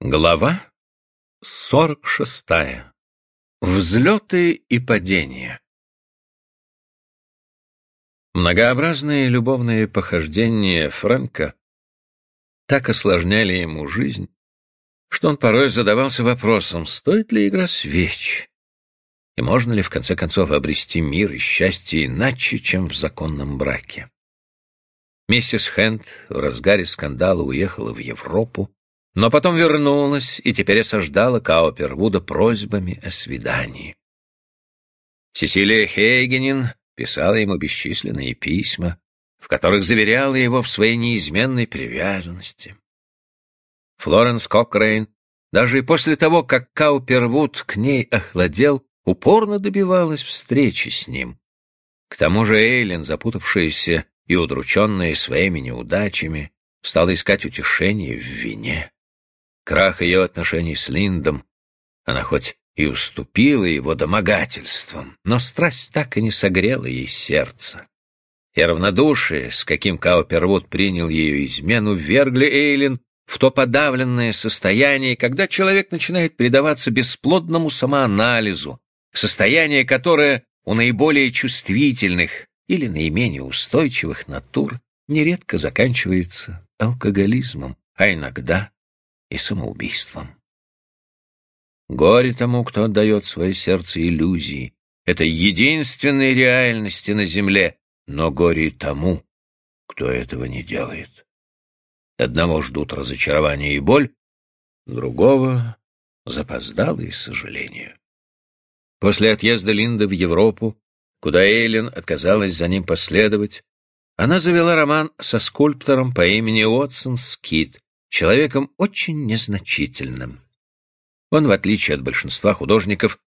Глава сорок шестая. Взлеты и падения. Многообразные любовные похождения Фрэнка так осложняли ему жизнь, что он порой задавался вопросом, стоит ли игра свеч, и можно ли в конце концов обрести мир и счастье иначе, чем в законном браке. Миссис Хэнд в разгаре скандала уехала в Европу, но потом вернулась и теперь осаждала Каупервуда просьбами о свидании. Сесилия Хейгенин писала ему бесчисленные письма, в которых заверяла его в своей неизменной привязанности. Флоренс Кокрейн, даже и после того, как Каупервуд к ней охладел, упорно добивалась встречи с ним. К тому же Эйлин, запутавшаяся и удрученная своими неудачами, стала искать утешение в вине крах ее отношений с Линдом, она хоть и уступила его домогательствам, но страсть так и не согрела ей сердце. И равнодушие, с каким Каупервуд принял ее измену, вергли Эйлин в то подавленное состояние, когда человек начинает предаваться бесплодному самоанализу, состояние, которое у наиболее чувствительных или наименее устойчивых натур нередко заканчивается алкоголизмом, а иногда и самоубийством. Горе тому, кто отдает свое сердце иллюзии. Это единственной реальности на земле, но горе тому, кто этого не делает. Одного ждут разочарование и боль, другого — запоздалые сожаления. После отъезда Линда в Европу, куда Эйлин отказалась за ним последовать, она завела роман со скульптором по имени Уотсон Скит, человеком очень незначительным. Он, в отличие от большинства художников,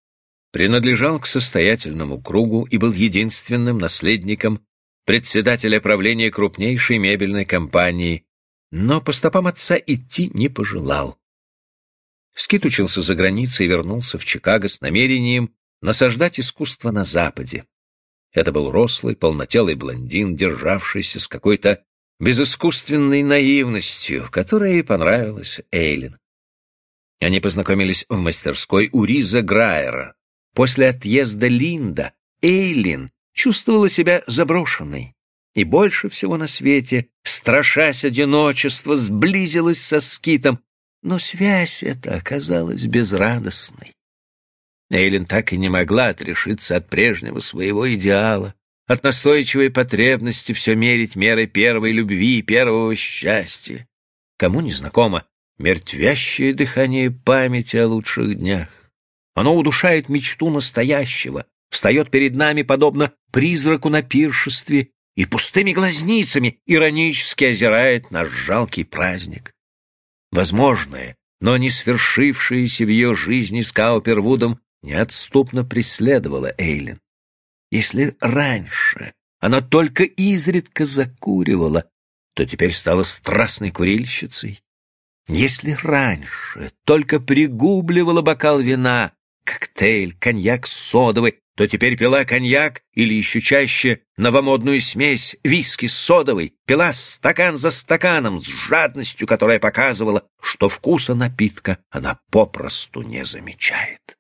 принадлежал к состоятельному кругу и был единственным наследником председателя правления крупнейшей мебельной компании, но по стопам отца идти не пожелал. Скит учился за границей и вернулся в Чикаго с намерением насаждать искусство на Западе. Это был рослый, полнотелый блондин, державшийся с какой-то безыскусственной наивностью, которая и понравилась Эйлин. Они познакомились в мастерской у Риза Грайера. После отъезда Линда Эйлин чувствовала себя заброшенной и больше всего на свете, страшась одиночества, сблизилась со Скитом, но связь эта оказалась безрадостной. Эйлин так и не могла отрешиться от прежнего своего идеала, от настойчивой потребности все мерить мерой первой любви и первого счастья. Кому не знакомо мертвящее дыхание памяти о лучших днях. Оно удушает мечту настоящего, встает перед нами подобно призраку на пиршестве и пустыми глазницами иронически озирает наш жалкий праздник. Возможное, но не свершившееся в ее жизни с Каупервудом неотступно преследовало Эйлин. Если раньше она только изредка закуривала, то теперь стала страстной курильщицей. Если раньше только пригубливала бокал вина, коктейль, коньяк содовый, то теперь пила коньяк или еще чаще новомодную смесь виски с содовой, пила стакан за стаканом с жадностью, которая показывала, что вкуса напитка она попросту не замечает.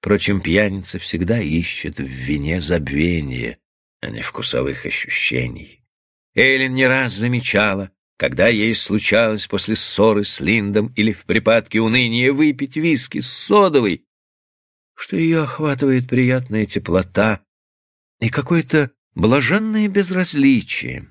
Впрочем, пьяница всегда ищет в вине забвения, а не вкусовых ощущений. Эллен не раз замечала, когда ей случалось после ссоры с Линдом или в припадке уныния выпить виски с содовой, что ее охватывает приятная теплота и какое-то блаженное безразличие.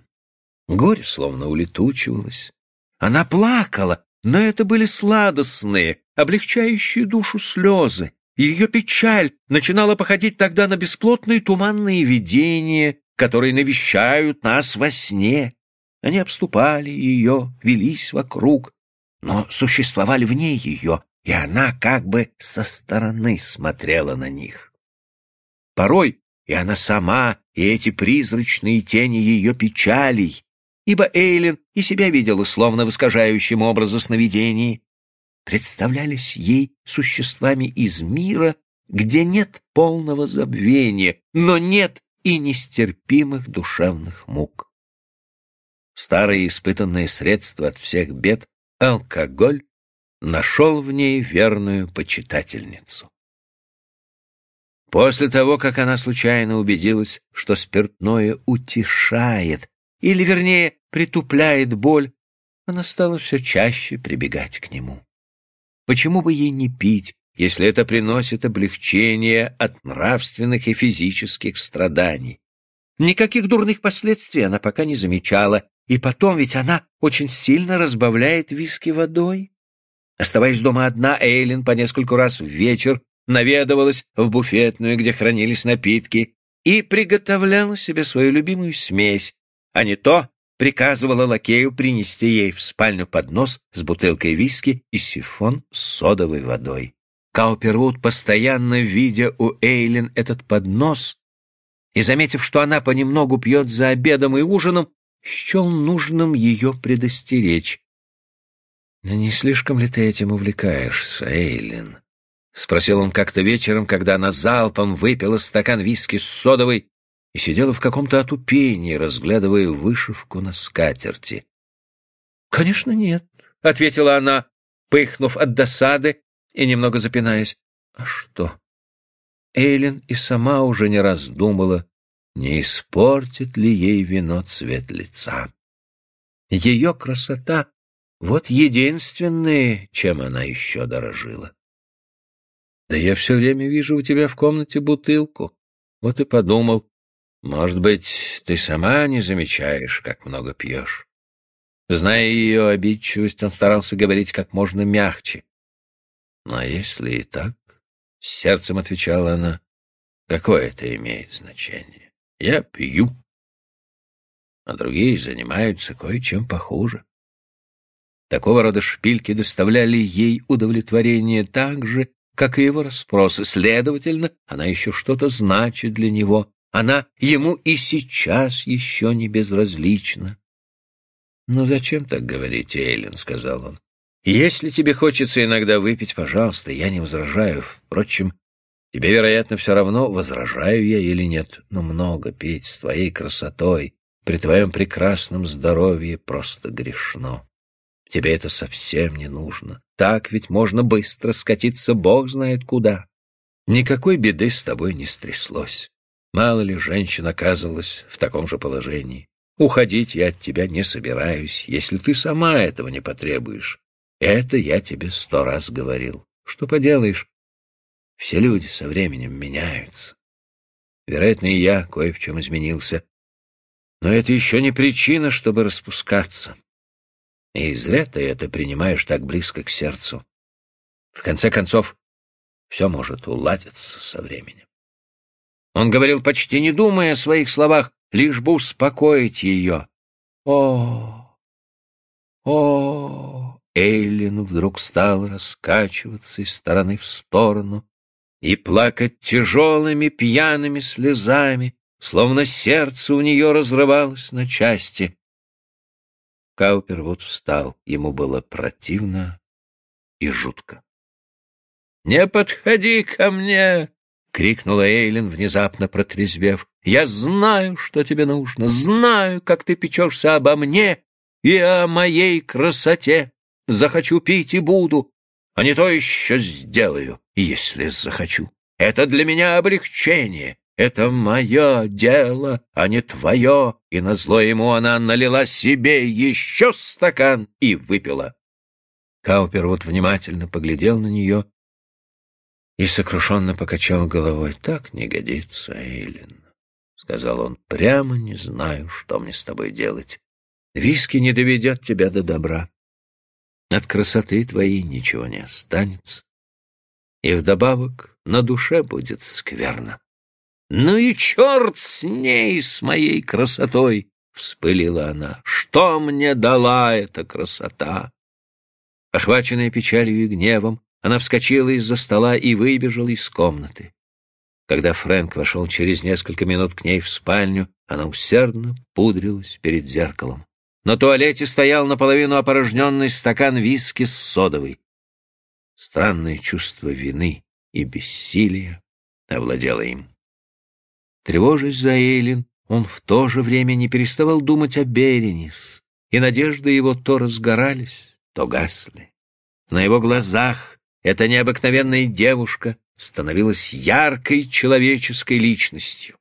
Горе словно улетучивалось. Она плакала, но это были сладостные, облегчающие душу слезы, ее печаль начинала походить тогда на бесплотные туманные видения, которые навещают нас во сне. Они обступали ее, велись вокруг, но существовали вне ее, и она как бы со стороны смотрела на них. Порой и она сама, и эти призрачные тени ее печалей, ибо Эйлин и себя видела словно в искажающем образа сновидении, представлялись ей существами из мира, где нет полного забвения, но нет и нестерпимых душевных мук. Старое испытанное средство от всех бед — алкоголь нашел в ней верную почитательницу. После того, как она случайно убедилась, что спиртное утешает, или, вернее, притупляет боль, она стала все чаще прибегать к нему. Почему бы ей не пить, если это приносит облегчение от нравственных и физических страданий? Никаких дурных последствий она пока не замечала, и потом ведь она очень сильно разбавляет виски водой. Оставаясь дома одна, Эйлин по нескольку раз в вечер наведывалась в буфетную, где хранились напитки, и приготовляла себе свою любимую смесь, а не то приказывала лакею принести ей в спальню поднос с бутылкой виски и сифон с содовой водой. Каупервуд, постоянно видя у Эйлин этот поднос и заметив, что она понемногу пьет за обедом и ужином, счел нужным ее предостеречь. «Но не слишком ли ты этим увлекаешься, Эйлин?» — спросил он как-то вечером, когда она залпом выпила стакан виски с содовой и сидела в каком-то отупении, разглядывая вышивку на скатерти. «Конечно, нет», — ответила она, пыхнув от досады и немного запинаясь. «А что?» Эйлин и сама уже не раз думала, не испортит ли ей вино цвет лица. Ее красота — вот единственное, чем она еще дорожила. Да я все время вижу у тебя в комнате бутылку. Вот и подумал, может быть, ты сама не замечаешь, как много пьешь. Зная ее обидчивость, он старался говорить как можно мягче. Но «Ну, а если и так, — с сердцем отвечала она, — какое это имеет значение? Я пью, а другие занимаются кое-чем похуже. Такого рода шпильки доставляли ей удовлетворение так же, как и его расспросы. Следовательно, она еще что-то значит для него, она ему и сейчас еще не безразлична. «Ну зачем так говорить, Эйлин?» — сказал он. «Если тебе хочется иногда выпить, пожалуйста, я не возражаю. Впрочем, тебе, вероятно, все равно, возражаю я или нет. Но много пить с твоей красотой, при твоем прекрасном здоровье просто грешно. Тебе это совсем не нужно. Так ведь можно быстро скатиться бог знает куда. Никакой беды с тобой не стряслось. Мало ли женщин оказывалась в таком же положении. Уходить я от тебя не собираюсь, если ты сама этого не потребуешь. Это я тебе сто раз говорил. Что поделаешь? Все люди со временем меняются. Вероятно, и я кое в чем изменился. Но это еще не причина, чтобы распускаться. И зря ты это принимаешь так близко к сердцу. В конце концов, все может уладиться со временем. Он говорил, почти не думая о своих словах, лишь бы успокоить ее. О, о, Эйлин вдруг стал раскачиваться из стороны в сторону и плакать тяжелыми пьяными слезами, словно сердце у нее разрывалось на части. Каупер вот встал, ему было противно и жутко. «Не подходи ко мне!» — крикнула Эйлин, внезапно протрезвев. «Я знаю, что тебе нужно, знаю, как ты печешься обо мне и о моей красоте. Захочу пить и буду, а не то еще сделаю, если захочу. Это для меня облегчение, это мое дело, а не твое. И назло ему она налила себе еще стакан и выпила. Каупер вот внимательно поглядел на нее и сокрушенно покачал головой. «Так не годится, Эйлин», — сказал он. «Прямо не знаю, что мне с тобой делать. Виски не доведет тебя до добра. От красоты твоей ничего не останется. И вдобавок на душе будет скверно». «Ну и черт с ней, с моей красотой!» — вспылила она. «Что мне дала эта красота?» Охваченная печалью и гневом, она вскочила из-за стола и выбежала из комнаты. Когда Фрэнк вошел через несколько минут к ней в спальню, она усердно пудрилась перед зеркалом. На туалете стоял наполовину опорожненный стакан виски с содовой. Странное чувство вины и бессилия овладело им. Тревожась за Эйлин, он в то же время не переставал думать о Беренис, и надежды его то разгорались, то гасли. На его глазах эта необыкновенная девушка становилась яркой человеческой личностью.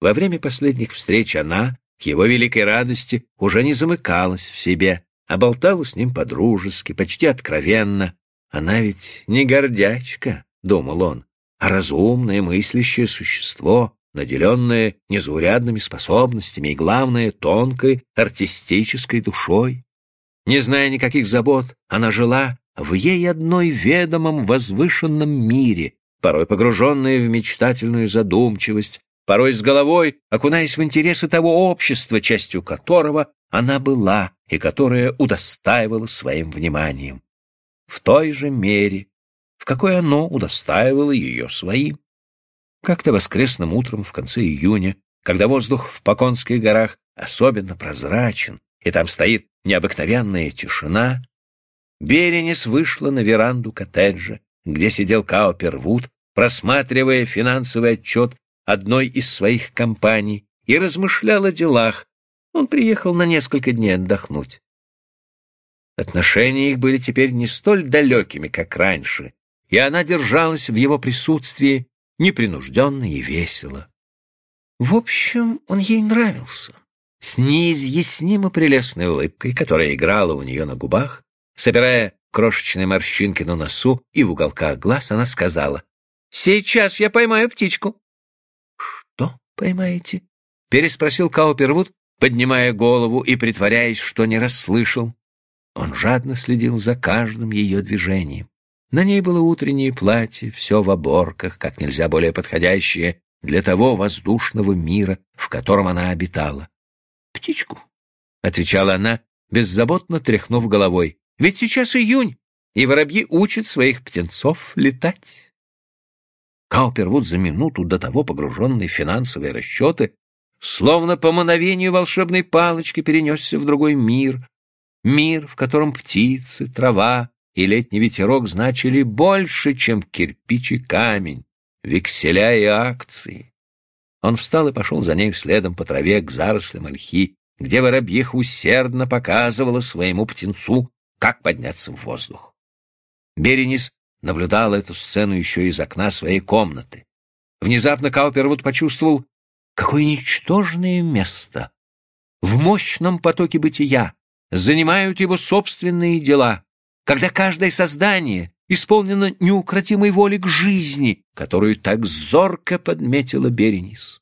Во время последних встреч она, к его великой радости, уже не замыкалась в себе, а болтала с ним по-дружески, почти откровенно. Она ведь не гордячка, — думал он, — а разумное мыслящее существо, наделенное незаурядными способностями и, главное, тонкой артистической душой. Не зная никаких забот, она жила в ей одной ведомом возвышенном мире, порой погруженная в мечтательную задумчивость, порой с головой окунаясь в интересы того общества, частью которого она была и которое удостаивало своим вниманием. В той же мере, в какой оно удостаивало ее своим. Как-то воскресным утром в конце июня, когда воздух в Поконских горах особенно прозрачен, и там стоит необыкновенная тишина, Беренис вышла на веранду коттеджа, где сидел Каупервуд, просматривая финансовый отчет одной из своих компаний и размышлял о делах. Он приехал на несколько дней отдохнуть. Отношения их были теперь не столь далекими, как раньше, и она держалась в его присутствии непринужденно и весело. В общем, он ей нравился. С неизъяснимо прелестной улыбкой, которая играла у нее на губах, собирая крошечные морщинки на носу и в уголках глаз, она сказала, «Сейчас я поймаю птичку». «Что поймаете?» — переспросил Каупервуд, поднимая голову и притворяясь, что не расслышал. Он жадно следил за каждым ее движением. На ней было утреннее платье, все в оборках, как нельзя более подходящее для того воздушного мира, в котором она обитала. «Птичку», — отвечала она, беззаботно тряхнув головой. «Ведь сейчас июнь, и воробьи учат своих птенцов летать». Каупервуд за минуту до того погруженный в финансовые расчеты, словно по мановению волшебной палочки перенесся в другой мир, мир, в котором птицы, трава, и летний ветерок значили больше, чем кирпич и камень, векселя и акции. Он встал и пошел за ней следом по траве к зарослям ольхи, где воробьих усердно показывала своему птенцу, как подняться в воздух. Беренис наблюдала эту сцену еще из окна своей комнаты. Внезапно Каупервуд почувствовал, какое ничтожное место в мощном потоке бытия занимают его собственные дела когда каждое создание исполнено неукротимой воли к жизни, которую так зорко подметила Беренис.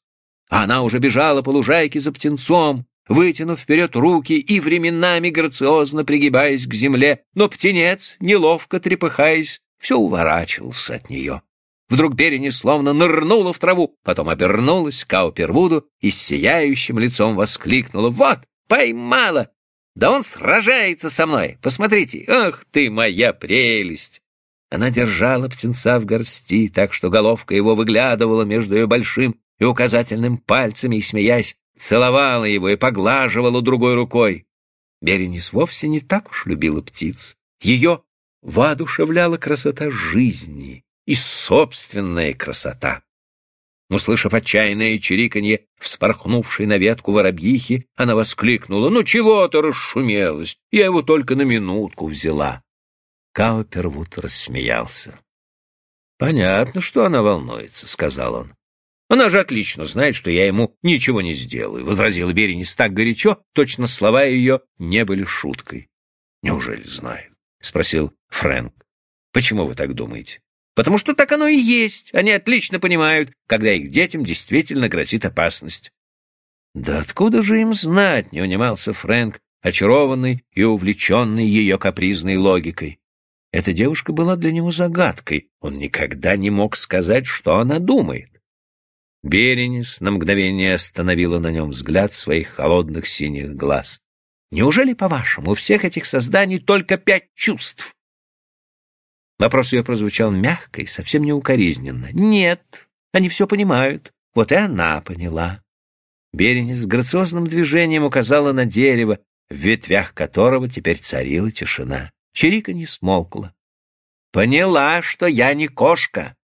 Она уже бежала по лужайке за птенцом, вытянув вперед руки и временами грациозно пригибаясь к земле, но птенец, неловко трепыхаясь, все уворачивался от нее. Вдруг Беренис словно нырнула в траву, потом обернулась к Каупервуду и с сияющим лицом воскликнула «Вот, поймала! Да он сражается со мной! Посмотрите! Ах ты, моя прелесть!» Она держала птенца в горсти, так что головка его выглядывала между ее большим и указательным пальцами и, смеясь, целовала его и поглаживала другой рукой. Беренис вовсе не так уж любила птиц. Ее воодушевляла красота жизни и собственная красота. Услышав отчаянное чириканье, вспорхнувшей на ветку воробьихи, она воскликнула. «Ну чего ты расшумелась? Я его только на минутку взяла». Каупервуд рассмеялся. «Понятно, что она волнуется», — сказал он. «Она же отлично знает, что я ему ничего не сделаю», — возразила Беренис так горячо, точно слова ее не были шуткой. «Неужели знаю?» — спросил Фрэнк. «Почему вы так думаете?» Потому что так оно и есть. Они отлично понимают, когда их детям действительно грозит опасность. Да откуда же им знать, не унимался Фрэнк, очарованный и увлеченный ее капризной логикой. Эта девушка была для него загадкой. Он никогда не мог сказать, что она думает. Беренис на мгновение остановила на нем взгляд своих холодных синих глаз. «Неужели, по-вашему, у всех этих созданий только пять чувств?» Вопрос ее прозвучал мягко и совсем неукоризненно. «Нет, они все понимают. Вот и она поняла». Беренис с грациозным движением указала на дерево, в ветвях которого теперь царила тишина. Чирика не смолкла. «Поняла, что я не кошка.